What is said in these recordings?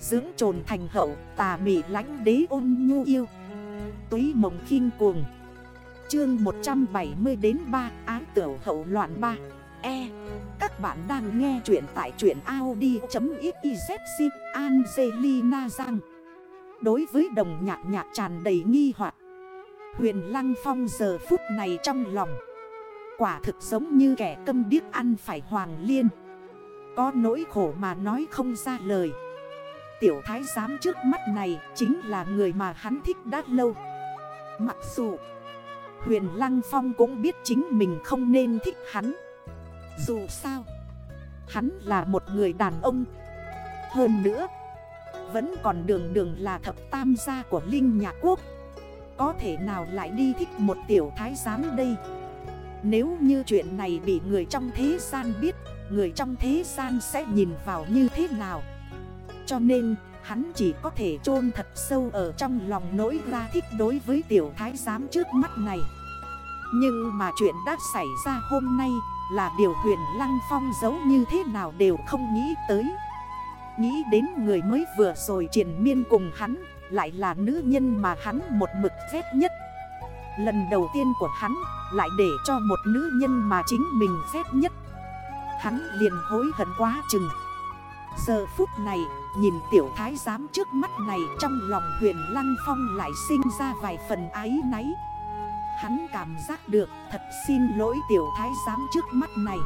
Dưỡng trồn thành hậu, tà mị lánh đế ôn nhu yêu. Túy mộng khinh cuồng. Chương 170 đến 3 Ái tiểu hậu loạn 3 E. Các bạn đang nghe chuyện tại chuyện Audi.xyz Angelina Giang Đối với đồng nhạc nhạc tràn đầy nghi hoặc, Huyền Lăng Phong giờ phút này trong lòng, Quả thực giống như kẻ câm điếc ăn phải hoàng liên. Có nỗi khổ mà nói không ra lời. Tiểu thái giám trước mắt này chính là người mà hắn thích đã lâu. Mặc dù, Huyền Lăng Phong cũng biết chính mình không nên thích hắn. Dù sao, Hắn là một người đàn ông. Hơn nữa, Vẫn còn đường đường là thập tam gia của Linh Nhạc Quốc. Có thể nào lại đi thích một tiểu thái giám đây? Nếu như chuyện này bị người trong thế gian biết, Người trong thế gian sẽ nhìn vào như thế nào? Cho nên, Hắn chỉ có thể chôn thật sâu ở trong lòng nỗi ra thích đối với tiểu thái giám trước mắt này. Nhưng mà chuyện đã xảy ra hôm nay là điều huyền lăng phong giấu như thế nào đều không nghĩ tới. Nghĩ đến người mới vừa rồi triển miên cùng hắn, Lại là nữ nhân mà hắn một mực ghét nhất. Lần đầu tiên của hắn lại để cho một nữ nhân mà chính mình ghét nhất. Hắn liền hối hận quá chừng. Giờ phút này, Nhìn tiểu thái giám trước mắt này Trong lòng huyền lăng phong lại sinh ra vài phần ái náy. Hắn cảm giác được thật xin lỗi tiểu thái giám trước mắt này.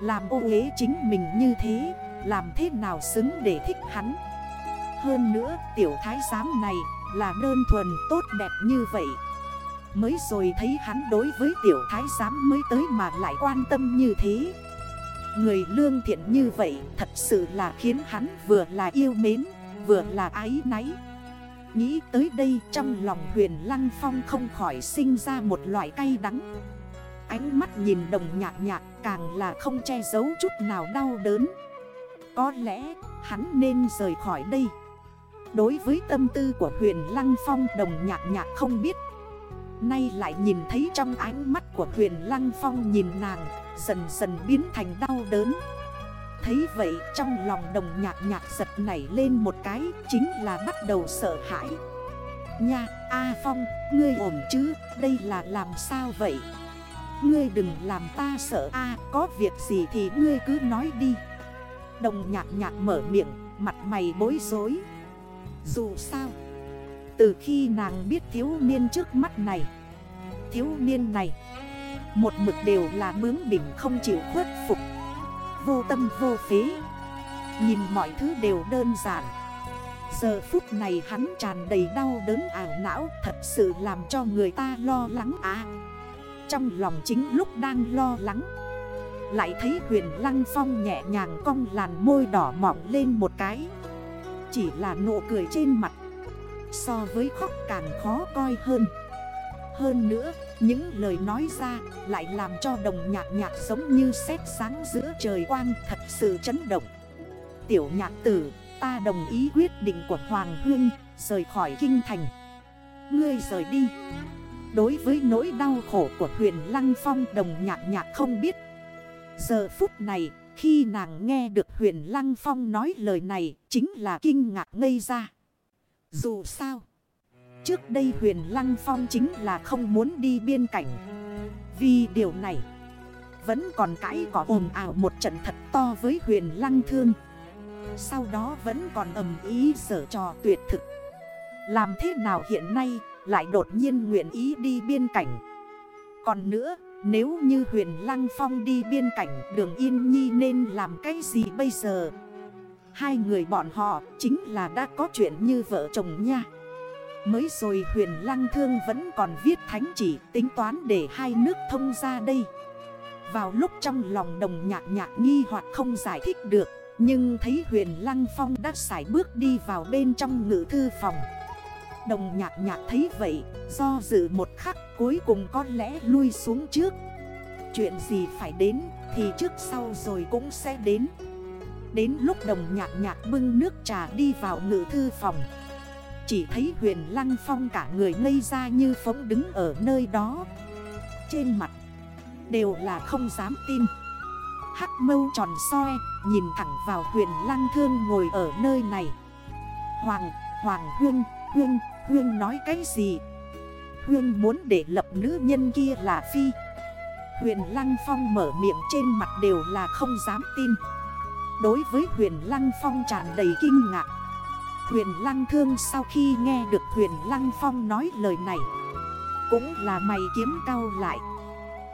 Làm ô ế chính mình như thế, Làm thế nào xứng để thích hắn? Hơn nữa, tiểu thái giám này là đơn thuần tốt đẹp như vậy. Mới rồi thấy hắn đối với tiểu thái giám mới tới mà lại quan tâm như thế. Người lương thiện như vậy thật sự là khiến hắn vừa là yêu mến, vừa là ái náy. Nghĩ tới đây trong lòng huyền Lăng Phong không khỏi sinh ra một loại cay đắng. Ánh mắt nhìn đồng nhạc nhạc càng là không che giấu chút nào đau đớn. Có lẽ hắn nên rời khỏi đây. Đối với tâm tư của huyền Lăng Phong đồng nhạc nhạc không biết. Nay lại nhìn thấy trong ánh mắt của huyền Lăng Phong nhìn nàng Dần dần biến thành đau đớn. Thấy vậy trong lòng đồng nhạc nhạc giật nảy lên một cái, Chính là bắt đầu sợ hãi. Nha, A Phong, Ngươi ổn chứ? Đây là làm sao vậy? Ngươi đừng làm ta sợ A, Có việc gì thì ngươi cứ nói đi. Đồng nhạc nhạc mở miệng, Mặt mày bối rối. Dù sao, Từ khi nàng biết thiếu niên trước mắt này, Thiếu niên này một mực đều là bướng bỉnh không chịu khuất phục. Vô tâm vô phế. Nhìn mọi thứ đều đơn giản. Giờ phút này hắn tràn đầy đau đớn ảo não Thật sự làm cho người ta lo lắng à. Trong lòng chính lúc đang lo lắng Lại thấy huyền lăng phong nhẹ nhàng cong làn môi đỏ mỏng lên một cái. Chỉ là nụ cười trên mặt So với khóc càng khó coi hơn. Hơn nữa, những lời nói ra lại làm cho đồng nhạc nhạc giống như xét sáng giữa trời quang thật sự chấn động. Tiểu nhạc tử, ta đồng ý quyết định của Hoàng Hương, rời khỏi kinh thành. Ngươi rời đi. Đối với nỗi đau khổ của huyền Lăng Phong đồng nhạc nhạc không biết. Giờ phút này, khi nàng nghe được huyền Lăng Phong nói lời này, chính là kinh ngạc ngây ra. Dù sao, Trước đây huyền Lăng Phong chính là không muốn đi biên cảnh. Vì điều này, Vẫn còn cãi có ồn ảo một trận thật to với huyền Lăng Thương. Sau đó vẫn còn ầm ý sở trò tuyệt thực. Làm thế nào hiện nay lại đột nhiên nguyện ý đi biên cảnh? Còn nữa, nếu như huyền Lăng Phong đi biên cảnh đường Yên Nhi nên làm cái gì bây giờ? Hai người bọn họ chính là đã có chuyện như vợ chồng nha. Mới rồi huyền lăng thương vẫn còn viết thánh chỉ tính toán để hai nước thông ra đây. Vào lúc trong lòng đồng nhạc nhạc nghi hoặc không giải thích được, Nhưng thấy huyền lăng phong đã xảy bước đi vào bên trong ngữ thư phòng. Đồng nhạc nhạc thấy vậy, Do dự một khắc cuối cùng có lẽ lui xuống trước. Chuyện gì phải đến thì trước sau rồi cũng sẽ đến. Đến lúc đồng nhạc nhạc bưng nước trà đi vào ngữ thư phòng chỉ thấy huyền lăng phong cả người ngây ra như phóng đứng ở nơi đó. Trên mặt đều là không dám tin. Hắc mâu tròn soi nhìn thẳng vào huyền lăng thương ngồi ở nơi này. Hoàng, Hoàng Huyên Huyên Huyên nói cái gì? Huyên muốn để lập nữ nhân kia là Phi. Huyền Lăng Phong mở miệng trên mặt đều là không dám tin. Đối với huyền Lăng Phong tràn đầy kinh ngạc. Huyền Lăng Thương sau khi nghe được huyền Lăng Phong nói lời này, Cũng là mày kiếm cao lại.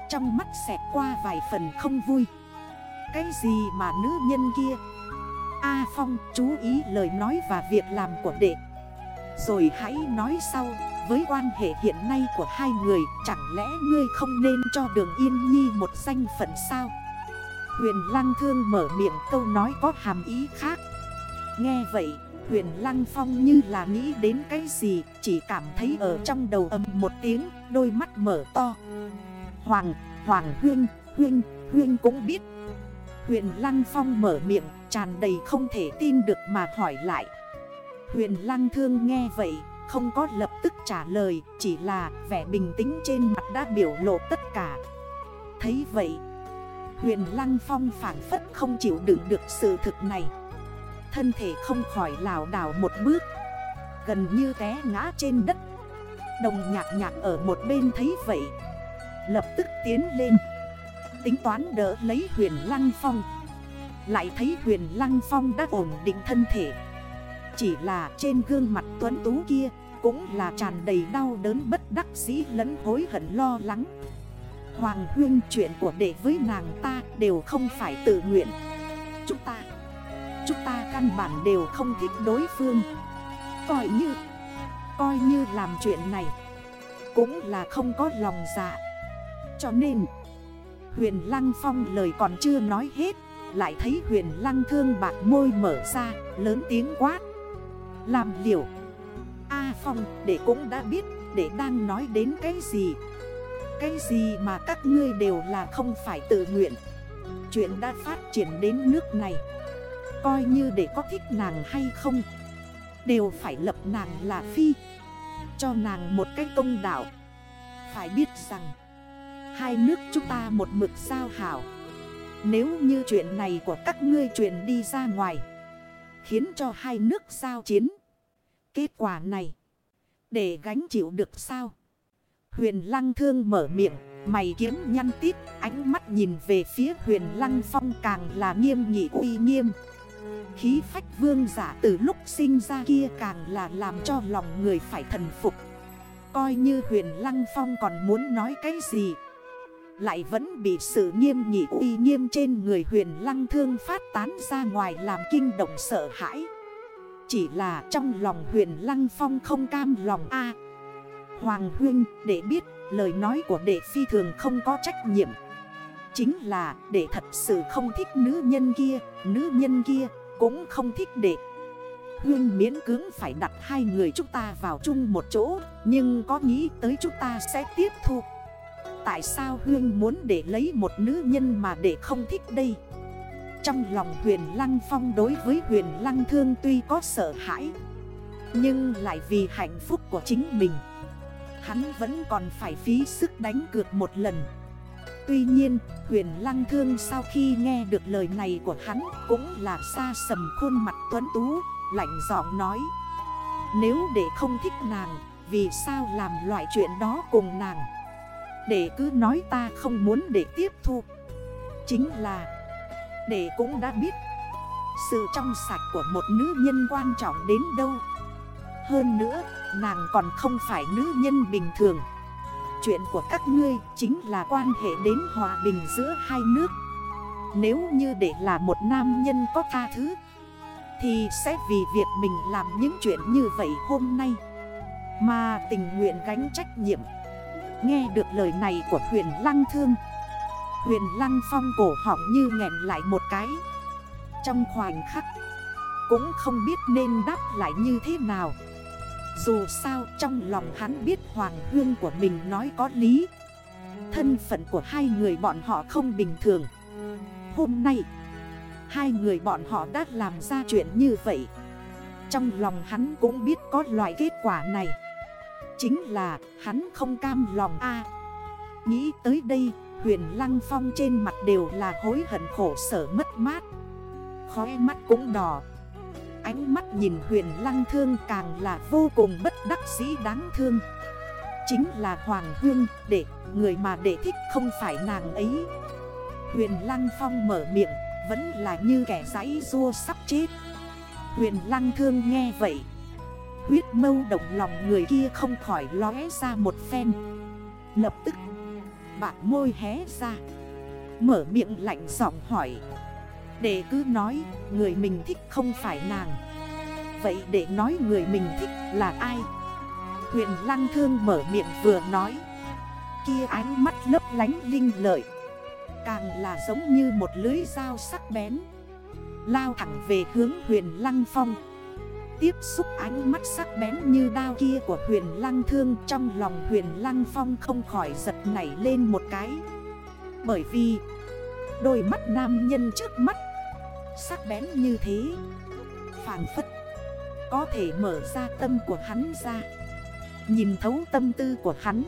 Trong mắt xẹt qua vài phần không vui. Cái gì mà nữ nhân kia? A Phong chú ý lời nói và việc làm của đệ. Rồi hãy nói sau, Với quan hệ hiện nay của hai người, Chẳng lẽ ngươi không nên cho đường Yên Nhi một danh phận sao? Huyền Lăng Thương mở miệng câu nói có hàm ý khác. Nghe vậy Huyền Lăng Phong như là nghĩ đến cái gì Chỉ cảm thấy ở trong đầu âm một tiếng Đôi mắt mở to. Hoàng, Hoàng Huyên, Huyên, Huyên cũng biết. Huyền Lăng Phong mở miệng tràn đầy không thể tin được mà hỏi lại. Huyền Lăng Thương nghe vậy không có lập tức trả lời Chỉ là vẻ bình tĩnh trên mặt đã biểu lộ tất cả. Thấy vậy Huyền Lăng Phong phản phất không chịu đựng được sự thực này. Thân thể không khỏi lào đảo một bước. Gần như té ngã trên đất. Đồng nhạc nhạc ở một bên thấy vậy. Lập tức tiến lên. Tính toán đỡ lấy huyền Lăng Phong. Lại thấy huyền Lăng Phong đã ổn định thân thể. Chỉ là trên gương mặt tuấn tú kia Cũng là tràn đầy đau đớn bất đắc dĩ lẫn hối hận lo lắng. Hoàng huyên chuyện của đệ với nàng ta đều không phải tự nguyện. Chúng ta Chúng ta căn bản đều không thích đối phương. Coi như Coi như làm chuyện này, Cũng là không có lòng dạ. Cho nên, Huyền Lăng Phong lời còn chưa nói hết, Lại thấy huyền Lăng thương bạc môi mở ra, Lớn tiếng quát. Làm liều. A Phong, để cũng đã biết, Để đang nói đến cái gì. Cái gì mà các ngươi đều là không phải tự nguyện. Chuyện đã phát triển đến nước này. Coi như để có thích nàng hay không. Đều phải lập nàng là phi. Cho nàng một cái công đạo. Phải biết rằng, Hai nước chúng ta một mực sao hảo. Nếu như chuyện này của các ngươi truyền đi ra ngoài, Khiến cho hai nước sao chiến, Kết quả này, Để gánh chịu được sao? Huyền Lăng Thương mở miệng, Mày kiếm nhăn tít, Ánh mắt nhìn về phía huyền Lăng Phong càng là nghiêm nghị uy nghiêm. Khí phách vương giả từ lúc sinh ra kia càng là làm cho lòng người phải thần phục. Coi như huyền Lăng Phong còn muốn nói cái gì, Lại vẫn bị sự nghiêm nhị uy nghiêm trên người huyền Lăng Thương phát tán ra ngoài làm kinh động sợ hãi. Chỉ là trong lòng huyền Lăng Phong không cam lòng a. Hoàng huynh, để biết, lời nói của đệ phi thường không có trách nhiệm. Chính là để thật sự không thích nữ nhân kia, Nữ nhân kia cũng không thích đệ Hương miễn cưỡng phải đặt hai người chúng ta vào chung một chỗ, Nhưng có nghĩ tới chúng ta sẽ tiếp thu. Tại sao Hương muốn để lấy một nữ nhân mà để không thích đây? Trong lòng huyền Lăng Phong đối với huyền Lăng Thương tuy có sợ hãi, Nhưng lại vì hạnh phúc của chính mình, Hắn vẫn còn phải phí sức đánh cược một lần. Tuy nhiên, huyền lăng thương sau khi nghe được lời này của hắn Cũng là xa sầm khuôn mặt tuấn tú, lạnh giọng nói. Nếu để không thích nàng, vì sao làm loại chuyện đó cùng nàng? Để cứ nói ta không muốn để tiếp thu. Chính là Để cũng đã biết Sự trong sạch của một nữ nhân quan trọng đến đâu. Hơn nữa, nàng còn không phải nữ nhân bình thường. Chuyện của các ngươi chính là quan hệ đến hòa bình giữa hai nước. Nếu như để là một nam nhân có tha thứ, Thì sẽ vì việc mình làm những chuyện như vậy hôm nay. Mà tình nguyện gánh trách nhiệm. Nghe được lời này của huyền lăng thương, Huyền lăng phong cổ họng như nghẹn lại một cái. Trong khoảnh khắc, Cũng không biết nên đáp lại như thế nào dù sao trong lòng hắn biết Hoàng Hương của mình nói có lý. Thân phận của hai người bọn họ không bình thường. Hôm nay, Hai người bọn họ đã làm ra chuyện như vậy. Trong lòng hắn cũng biết có loại kết quả này. Chính là hắn không cam lòng a. Nghĩ tới đây, Huyền Lăng Phong trên mặt đều là hối hận khổ sở mất mát. Khói mắt cũng đỏ ánh mắt nhìn huyền lăng thương càng là vô cùng bất đắc dĩ đáng thương. Chính là Hoàng Hương để, người mà để thích không phải nàng ấy. Huyền Lăng Phong mở miệng, vẫn là như kẻ giấy rua sắp chết. Huyền Lăng Thương nghe vậy, Huyết mâu động lòng người kia không khỏi lóe ra một phen. Lập tức, Bạn môi hé ra, Mở miệng lạnh giọng hỏi để cứ nói, người mình thích không phải nàng. Vậy để nói người mình thích là ai? Huyền Lăng Thương mở miệng vừa nói. Kia ánh mắt lấp lánh linh lợi. Càng là giống như một lưới dao sắc bén. Lao thẳng về hướng huyền Lăng Phong. Tiếp xúc ánh mắt sắc bén như đao kia của huyền Lăng Thương Trong lòng huyền Lăng Phong không khỏi giật nảy lên một cái. Bởi vì Đôi mắt nam nhân trước mắt. Sắc bén như thế Phản phất Có thể mở ra tâm của hắn ra. Nhìn thấu tâm tư của hắn,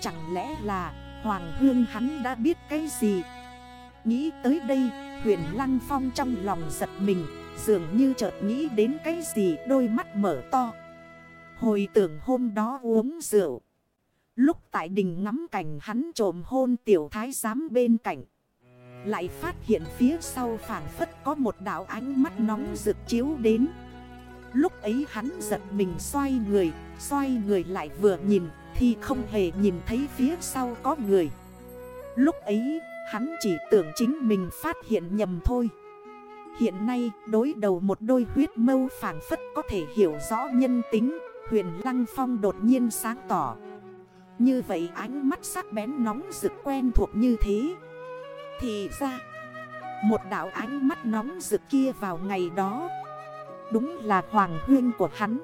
Chẳng lẽ là Hoàng Hương hắn đã biết cái gì? Nghĩ tới đây, Huyền Lăng Phong trong lòng giật mình, Dường như chợt nghĩ đến cái gì, Đôi mắt mở to. Hồi tưởng hôm đó uống rượu, Lúc tại đình ngắm cảnh hắn trộm hôn tiểu thái giám bên cạnh. Lại phát hiện phía sau phản phất có một đảo ánh mắt nóng rực chiếu đến. Lúc ấy hắn giật mình xoay người Xoay người lại vừa nhìn, Thì không hề nhìn thấy phía sau có người. Lúc ấy, hắn chỉ tưởng chính mình phát hiện nhầm thôi. Hiện nay, đối đầu một đôi huyết mâu phản phất có thể hiểu rõ nhân tính, Huyền Lăng Phong đột nhiên sáng tỏ. Như vậy ánh mắt sắc bén nóng rực quen thuộc như thế thì ra. Một đảo ánh mắt nóng rực kia vào ngày đó. Đúng là hoàng huyên của hắn.